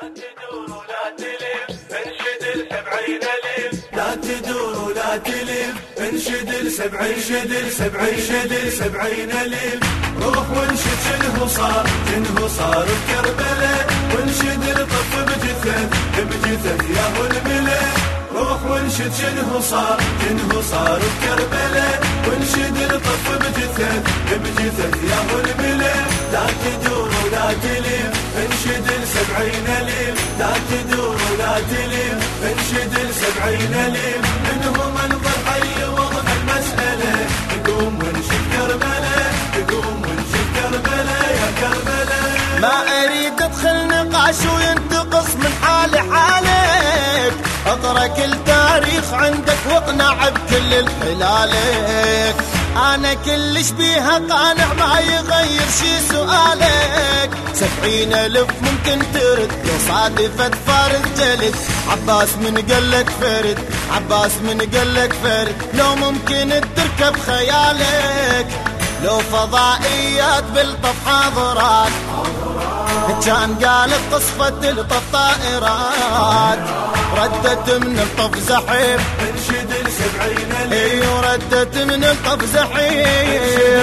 تدور ولا تلف انشد السبعين الف لا تدور ولا تلف انشد السبعين انشد السبعين انشد السبعين الف روح وانشد شنو صار شنو صار. بكربلاء وانشد الطف بجثث بجثث يا هو الملك روح وانشد شنو صار. شنو صار بكربلاء وانشد الطف بجثث بجثث يا هو الملك تلف انشد السبعين الف منهم منظر حي وضع المسألة. تقوم وانشد كربلاء تقوم وانشد كربلاء يا كربلاء. ما أريد أدخل نقاش وينتقص من حالي حالك. اقرا كل تاريخ عندك واقنع بكل الحلالك. أنا كلش بيها قانع ما يغير شي سؤالك. سبعين ألف ممكن ترد لو صادفت فارد جلد. عباس من قلك فرد عباس من قلك فرد. لو ممكن تركب خيالك. لو فضائيات بالطف حاضرات. كان قالت قصفة الطف طائرات. ردت من الطف زحيم انشد السبعين ألف. وردت من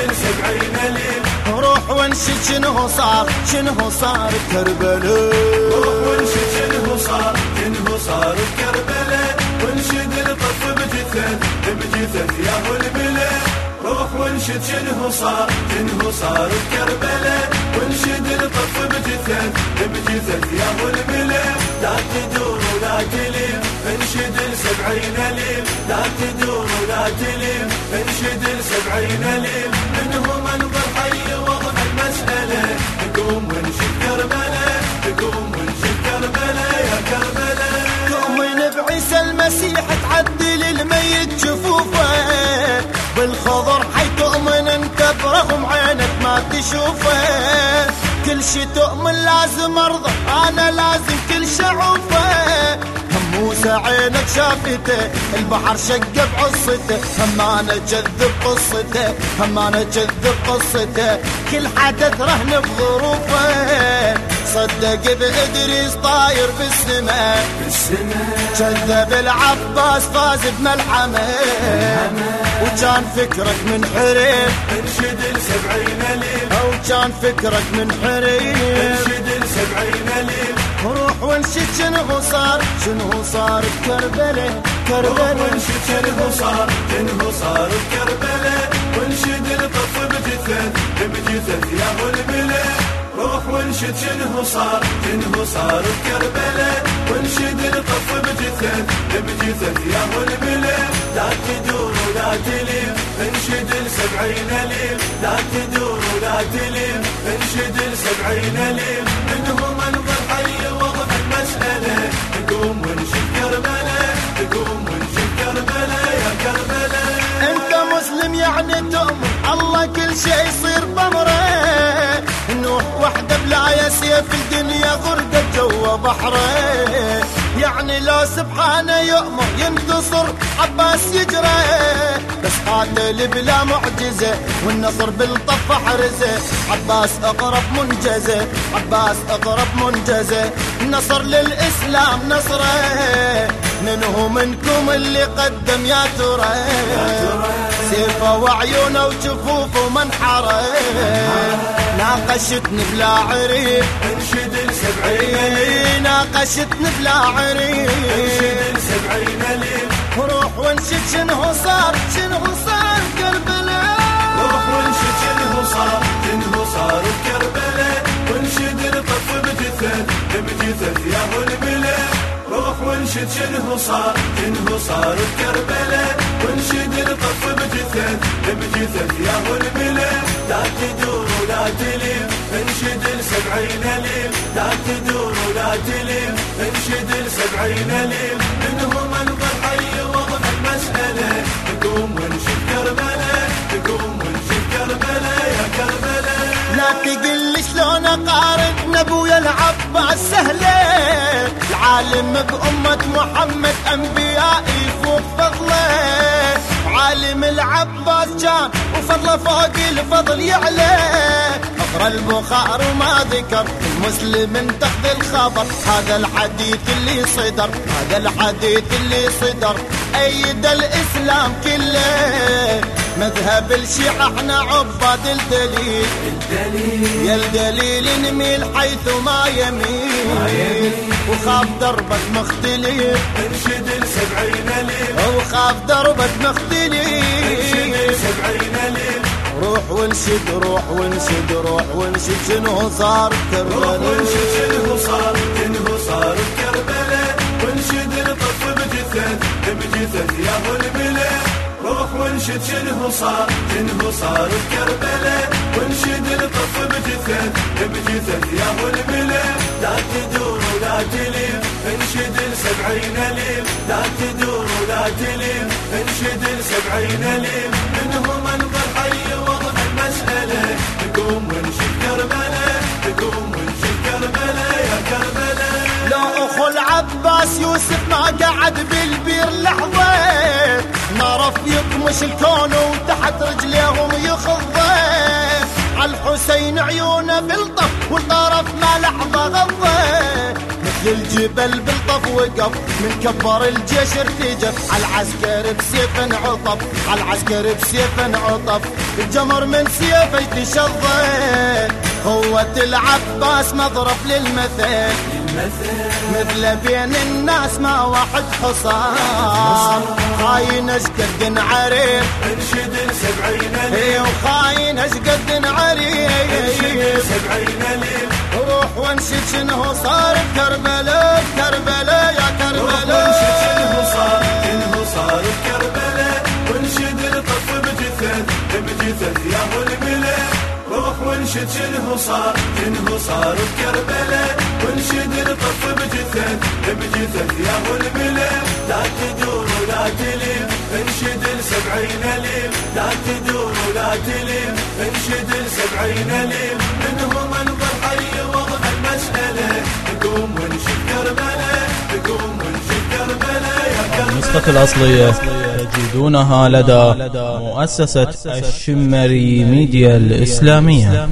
السبعين الف روح وانشد شنو صار شنو صار كربلاء روح وانشد شنو صار شنو صار بكربلاء. وانشد الطف بجثث بجثث يا أبو البلاد روح وانشد شنو صار شنو صار بكربلاء. وانشد الطف بجثث بجثث يا أبو البلاد لا تدور ولا تلف انشد السبعين الف لا تدور تلف انشد السبعين الف منهم منظر حي وضع المسألة. تقوم وانشد كربلاء تقوم وانشد كربلاء يا كربلاء. تؤمن بعيسى المسيح تعدل الميت شفوفه. بالخضر حي تؤمن انت برغم عينك ما تشوفه. كل شي تؤمن لازم ارضى أنا لازم كل شعوفه هم موسى عينك شافتة البحر شق بعصته هم أنا كذب قصته هم أنا كذب قصته. كل حدث رهن بظروفه صدق بإدريس طاير بالسماء كذب العباس فاز بملحمة. وكان فكرك من حريم انشد السبعين الف أو كان فكرك من حريم انشد السبعين الف روح وانشد شنو صار؟ شنو صار بكربلاء روح كربلاء وانشد شنو صار؟ شنو صار بكربلاء وانشد الطف بجثث بجثث يا أبو البلاد روح وانشد شنو صار؟ شنو صار بكربلاء وانشد الطف بجثث بجثث يا أبو البلاد لا تدور ولا تلف انشد السبعين الف لا تدور ولا تلف انشد السبعين الف غرقت جوا بحره. يعني لو سبحانه يؤمر ينتصر عباس يجري. بس قاتل بلا معجزة والنصر بالطف حرزة. عباس أقرب منجزة عباس أقرب منجزة. النصر للإسلام نصره. منه منكم اللي قدم يا ترى سيفه وعيونه وجفوفه منحره ناقشتني بلا عريف انشد السبعين ناقشتني بلا عريف انشد السبعين روح وانشد شنو صار شنو صار كربلاء روح وانشد شنو صار شنو صار بكربلاء وانشد الطف بجثث بجثث يا ابو روح وانشد شنو صار شنو صار بكربلاء وانشد الطف بجثث بجثث يا أبو البلاد لا تدور ولا تلف انشد السبعين الف لا تدور ولا تلف انشد السبعين الف منهم منظر حي وضع المسألة. تقوم وانشد كربلاء تقوم وانشد كربلاء يا كربلاء لا تقل شلون أقارن نبويا العباس سهلة. العالم بأمة محمد أنبياء يفوق فضلة. عالم العباس كان وفضله فوق الفضل يعلى. اقرا البخار وما ذكر المسلم تاخذ الخبر. هذا الحديث اللي صدر هذا الحديث اللي صدر. أيد الإسلام كله. الشيعة إحنا عباد الدليل. الدليل. يا الدليل نميل حيث ما يميل. وخاف دربك مختلف انشد السبعين ليل. وخاف دربك مختلف انشد السبعين ليل. روح وانشد روح وانشد روح وانشد شنو صار روح كربلاء وانشد شنو صار؟ شنو صار بكربلاء وانشد الطف بجثث بجثث يا ابو وانشد شنو صار شنو صار بكربلاء وانشد الطف بجثث بجثث يا ابو الملا لا تدور ولا تلف انشد السبعين ليل لا تدور ولا تلف انشد السبعين ليل منهم انظر حي وضع المسألة. تقوم وانشد كربلاء تقوم وانشد كربلاء يا كربلاء لو أخو العباس يوسف ما قعد نعرف يطمش الكون وتحت رجليهم يخضه عالحسين عيونه بالطف والطرف ما لحظة غضه. مثل الجبل بالطف وقف من كبر الجيش ارتجف. عالعسكر بسيف عطف عالعسكر بسيف عطف. الجمر من سيفه يتشظى قوة العباس مضرب للمثل. مثل بين الناس ما واحد حصان. خاين اشقد عريف انشد السبعين ليل إي وخاين اشقد عريف انشد سبعين ليل روح وانشد شنو صار بكربلاء بكربلاء يا وانشد كربلاء صار شنو صار بكربلاء. وانشد الطف بجثث بجثث يا ابو الملا روح وانشد شنو صار شنو صار بكربلاء. وانشد الطف بجثث بجثث يا أبو الملا لا تدور ولا تلف انشد السبعين ليل لا تدور ولا تلف انشد السبعين ليل منهم انظر حي وضع المسألة. تقوم وانشد كربلاء تقوم وانشد كربلاء يا النسخة الأصلية تجدونها لدى مؤسسة الشمري ميديا الإسلامية.